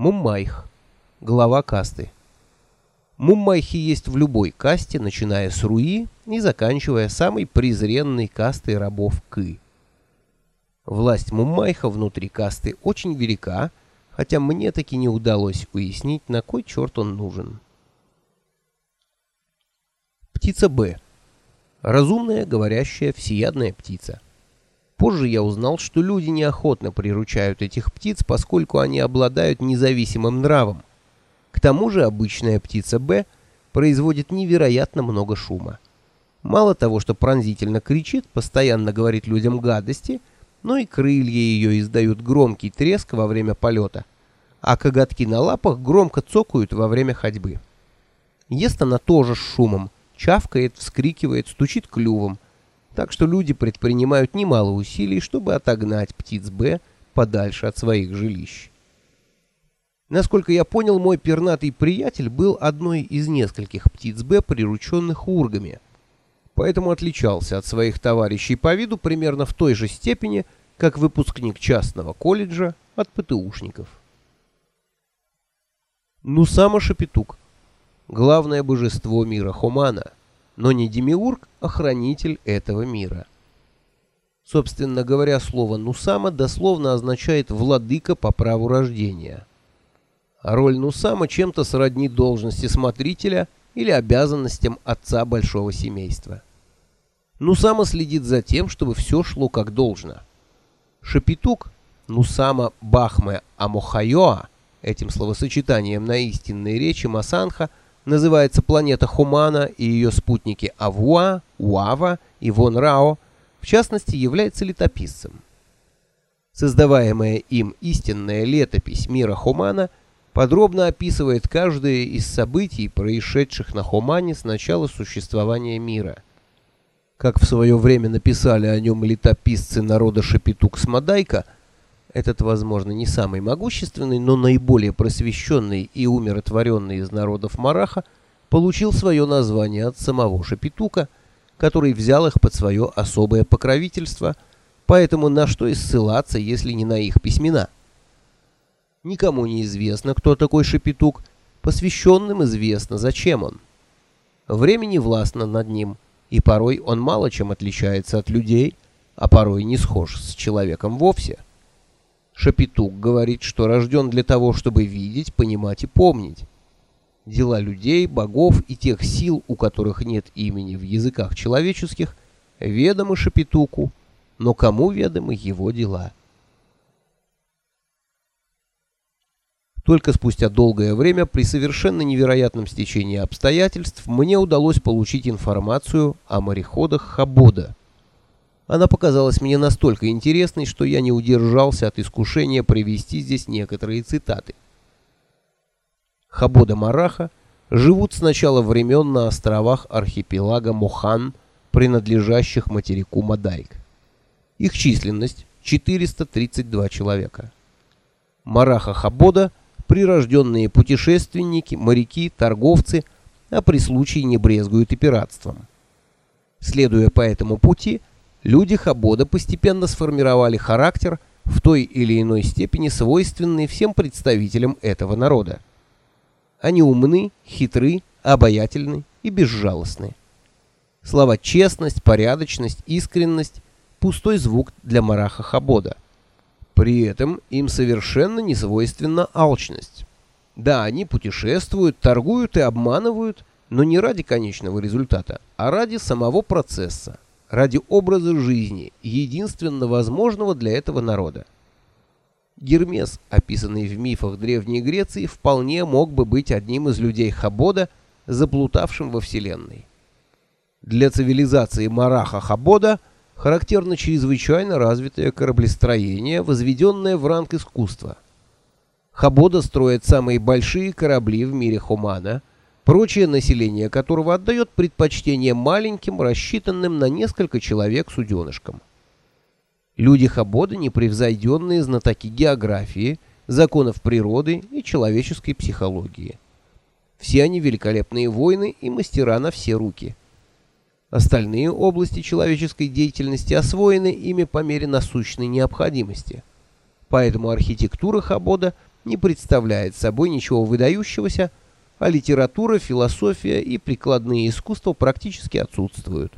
Муммайх. Глава касты. Муммайхи есть в любой касте, начиная с Руи и заканчивая самой презренной кастой рабов Кы. Власть Муммайха внутри касты очень велика, хотя мне таки не удалось уяснить, на кой черт он нужен. Птица Б. Разумная, говорящая, всеядная птица. Позже я узнал, что люди неохотно приручают этих птиц, поскольку они обладают независимым нравом. К тому же обычная птица Б производит невероятно много шума. Мало того, что пронзительно кричит, постоянно говорит людям гадости, но и крылья ее издают громкий треск во время полета, а коготки на лапах громко цокают во время ходьбы. Ест она тоже с шумом, чавкает, вскрикивает, стучит клювом, так что люди предпринимают немало усилий, чтобы отогнать птиц Б подальше от своих жилищ. Насколько я понял, мой пернатый приятель был одной из нескольких птиц Б, прирученных ургами, поэтому отличался от своих товарищей по виду примерно в той же степени, как выпускник частного колледжа от ПТУшников. Нусама Шапитук, главное божество мира Хумана — но не демиург, а хранитель этого мира. Собственно говоря, слово «нусама» дословно означает «владыка по праву рождения». А роль нусама чем-то сродни должности смотрителя или обязанностям отца большого семейства. Нусама следит за тем, чтобы все шло как должно. Шапитук, Нусама Бахме Амохайоа, этим словосочетанием на истинной речи Масанха – называется планета Хумана и ее спутники Авуа, Уава и Вон Рао, в частности, является летописцем. Создаваемая им истинная летопись мира Хумана подробно описывает каждое из событий, происшедших на Хумане с начала существования мира. Как в свое время написали о нем летописцы народа Шапитук-Смодайка – этот, возможно, не самый могущественный, но наиболее просвещенный и умиротворенный из народов Мараха получил свое название от самого Шапитука, который взял их под свое особое покровительство, поэтому на что и ссылаться, если не на их письмена. Никому не известно, кто такой Шапитук, посвященным известно, зачем он. Времени властно над ним, и порой он мало чем отличается от людей, а порой не схож с человеком вовсе. Шапитук говорит, что рожден для того, чтобы видеть, понимать и помнить. Дела людей, богов и тех сил, у которых нет имени в языках человеческих, ведомы Шапитуку, но кому ведомы его дела? Только спустя долгое время, при совершенно невероятном стечении обстоятельств, мне удалось получить информацию о мореходах Хабода – она показалась мне настолько интересной, что я не удержался от искушения привести здесь некоторые цитаты. Хабода Мараха живут с начала времен на островах архипелага Мохан, принадлежащих материку Мадайк. Их численность 432 человека. Мараха Хабода – прирожденные путешественники, моряки, торговцы, а при случае не брезгуют и пиратством. Следуя по этому пути – Люди Хабода постепенно сформировали характер в той или иной степени свойственный всем представителям этого народа. Они умны, хитры, обаятельны и безжалостны. Слова честность, порядочность, искренность – пустой звук для мараха Хабода. При этом им совершенно не свойственна алчность. Да, они путешествуют, торгуют и обманывают, но не ради конечного результата, а ради самого процесса ради образа жизни, единственно возможного для этого народа. Гермес, описанный в мифах Древней Греции, вполне мог бы быть одним из людей Хабода, заплутавшим во Вселенной. Для цивилизации Мараха Хабода характерно чрезвычайно развитое кораблестроение, возведенное в ранг искусства. Хабода строит самые большие корабли в мире Хумана – прочее население которого отдает предпочтение маленьким, рассчитанным на несколько человек суденышкам. Люди Хабода непревзойденные знатоки географии, законов природы и человеческой психологии. Все они великолепные воины и мастера на все руки. Остальные области человеческой деятельности освоены ими по мере насущной необходимости. Поэтому архитектура Хабода не представляет собой ничего выдающегося, а литература, философия и прикладные искусства практически отсутствуют.